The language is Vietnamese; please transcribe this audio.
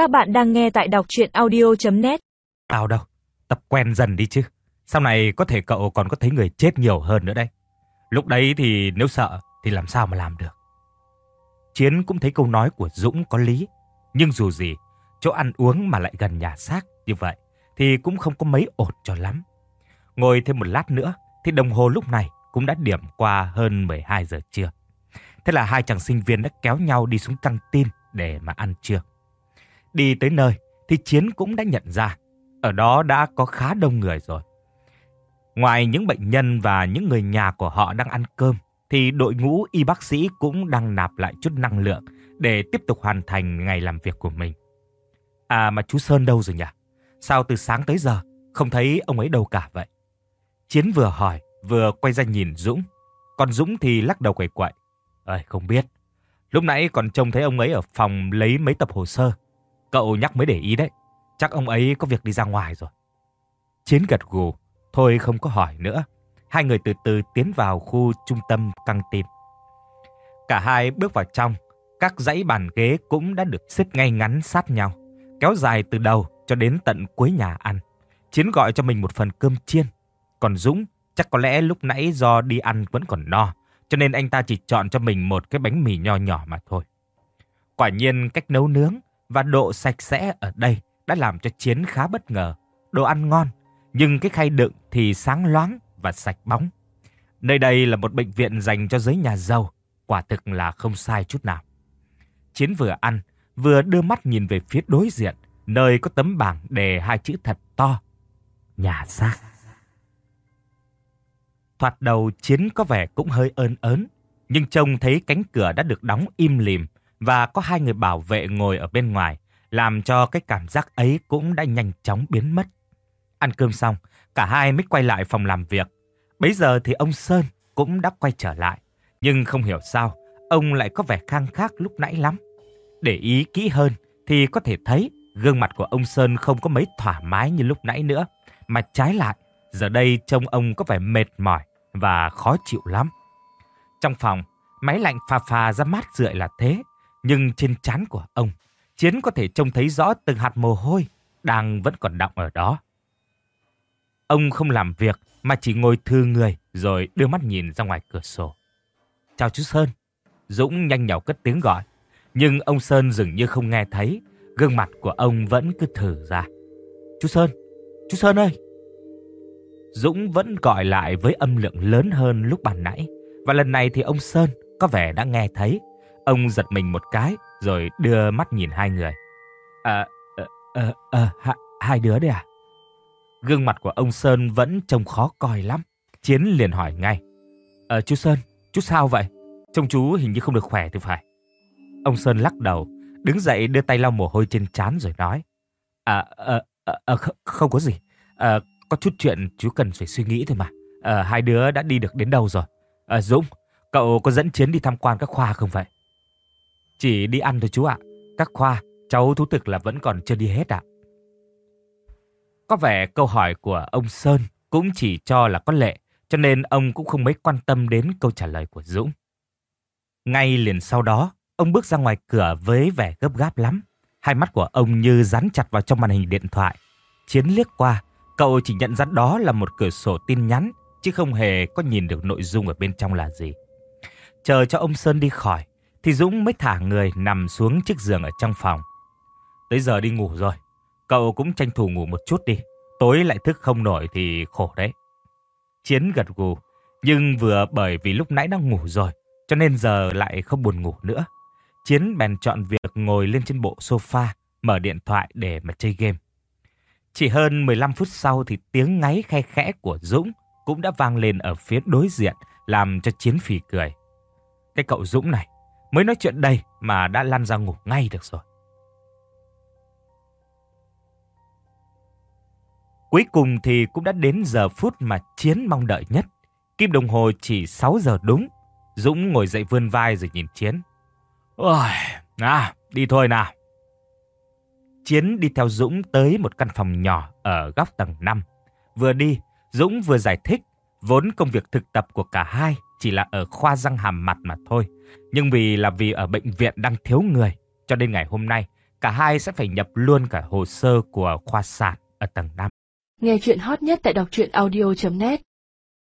Các bạn đang nghe tại đọc chuyện audio.net Tao đâu, tập quen dần đi chứ. Sau này có thể cậu còn có thấy người chết nhiều hơn nữa đấy. Lúc đấy thì nếu sợ thì làm sao mà làm được. Chiến cũng thấy câu nói của Dũng có lý. Nhưng dù gì, chỗ ăn uống mà lại gần nhà xác như vậy thì cũng không có mấy ổn cho lắm. Ngồi thêm một lát nữa thì đồng hồ lúc này cũng đã điểm qua hơn 12 giờ trưa. Thế là hai chàng sinh viên đã kéo nhau đi xuống căng tin để mà ăn trưa. Đi tới nơi thì Chiến cũng đã nhận ra ở đó đã có khá đông người rồi. Ngoài những bệnh nhân và những người nhà của họ đang ăn cơm thì đội ngũ y bác sĩ cũng đang nạp lại chút năng lượng để tiếp tục hoàn thành ngày làm việc của mình. À mà chú Sơn đâu rồi nhỉ? Sao từ sáng tới giờ không thấy ông ấy đâu cả vậy? Chiến vừa hỏi, vừa quay ra nhìn Dũng. Còn Dũng thì lắc đầu quậy quậy. Ơi, không biết. Lúc nãy còn trông thấy ông ấy ở phòng lấy mấy tập hồ sơ. Cậu nhắc mới để ý đấy. Chắc ông ấy có việc đi ra ngoài rồi. Chiến gật gù. Thôi không có hỏi nữa. Hai người từ từ tiến vào khu trung tâm căng tin. Cả hai bước vào trong. Các dãy bàn ghế cũng đã được xếp ngay ngắn sát nhau. Kéo dài từ đầu cho đến tận cuối nhà ăn. Chiến gọi cho mình một phần cơm chiên. Còn Dũng, chắc có lẽ lúc nãy do đi ăn vẫn còn no. Cho nên anh ta chỉ chọn cho mình một cái bánh mì nho nhỏ mà thôi. Quả nhiên cách nấu nướng và độ sạch sẽ ở đây đã làm cho Chiến khá bất ngờ. Đồ ăn ngon, nhưng cái khay đựng thì sáng loáng và sạch bóng. Nơi đây là một bệnh viện dành cho giới nhà giàu, quả thực là không sai chút nào. Chiến vừa ăn, vừa đưa mắt nhìn về phía đối diện, nơi có tấm bảng đề hai chữ thật to. Nhà xác. Thoạt đầu Chiến có vẻ cũng hơi ơn ớn, nhưng trông thấy cánh cửa đã được đóng im lìm và có hai người bảo vệ ngồi ở bên ngoài, làm cho cái cảm giác ấy cũng đã nhanh chóng biến mất. Ăn cơm xong, cả hai mới quay lại phòng làm việc. Bấy giờ thì ông Sơn cũng đã quay trở lại, nhưng không hiểu sao, ông lại có vẻ khang khác lúc nãy lắm. Để ý kỹ hơn thì có thể thấy gương mặt của ông Sơn không có mấy thoải mái như lúc nãy nữa, mà trái lại, giờ đây trông ông có vẻ mệt mỏi và khó chịu lắm. Trong phòng, máy lạnh phà phà ra mát rượi là thế, nhưng trên trán của ông, Chiến có thể trông thấy rõ từng hạt mồ hôi đang vẫn còn đọng ở đó. Ông không làm việc mà chỉ ngồi thư người rồi đưa mắt nhìn ra ngoài cửa sổ. Chào chú Sơn. Dũng nhanh nhỏ cất tiếng gọi. Nhưng ông Sơn dường như không nghe thấy. Gương mặt của ông vẫn cứ thử ra. Chú Sơn, chú Sơn ơi. Dũng vẫn gọi lại với âm lượng lớn hơn lúc ban nãy. Và lần này thì ông Sơn có vẻ đã nghe thấy. Ông giật mình một cái rồi đưa mắt nhìn hai người. À, à, à, à, hai đứa đấy à? Gương mặt của ông Sơn vẫn trông khó coi lắm. Chiến liền hỏi ngay. À, chú Sơn, chú sao vậy? Trông chú hình như không được khỏe thì phải. Ông Sơn lắc đầu, đứng dậy đưa tay lau mồ hôi trên trán rồi nói. À, ờ, ờ, à, à, à không, không có gì. À, có chút chuyện chú cần phải suy nghĩ thôi mà. À, hai đứa đã đi được đến đâu rồi? À, Dũng, cậu có dẫn Chiến đi tham quan các khoa không vậy? Chỉ đi ăn thôi chú ạ. Các khoa, cháu thú thực là vẫn còn chưa đi hết ạ. Có vẻ câu hỏi của ông Sơn cũng chỉ cho là có lệ, cho nên ông cũng không mấy quan tâm đến câu trả lời của Dũng. Ngay liền sau đó, ông bước ra ngoài cửa với vẻ gấp gáp lắm. Hai mắt của ông như dán chặt vào trong màn hình điện thoại. Chiến liếc qua, cậu chỉ nhận ra đó là một cửa sổ tin nhắn, chứ không hề có nhìn được nội dung ở bên trong là gì. Chờ cho ông Sơn đi khỏi, thì Dũng mới thả người nằm xuống chiếc giường ở trong phòng. Tới giờ đi ngủ rồi, cậu cũng tranh thủ ngủ một chút đi. Tối lại thức không nổi thì khổ đấy. Chiến gật gù, nhưng vừa bởi vì lúc nãy đang ngủ rồi, cho nên giờ lại không buồn ngủ nữa. Chiến bèn chọn việc ngồi lên trên bộ sofa, mở điện thoại để mà chơi game. Chỉ hơn 15 phút sau thì tiếng ngáy khe khẽ của Dũng cũng đã vang lên ở phía đối diện, làm cho Chiến phì cười. Cái cậu Dũng này, mới nói chuyện đây mà đã lăn ra ngủ ngay được rồi. Cuối cùng thì cũng đã đến giờ phút mà Chiến mong đợi nhất. Kim đồng hồ chỉ 6 giờ đúng. Dũng ngồi dậy vươn vai rồi nhìn Chiến. Ôi, à, đi thôi nào. Chiến đi theo Dũng tới một căn phòng nhỏ ở góc tầng 5. Vừa đi, Dũng vừa giải thích vốn công việc thực tập của cả hai chỉ là ở khoa răng hàm mặt mà thôi. Nhưng vì là vì ở bệnh viện đang thiếu người, cho nên ngày hôm nay cả hai sẽ phải nhập luôn cả hồ sơ của khoa sản ở tầng 5. Nghe chuyện hot nhất tại đọc truyện audio.net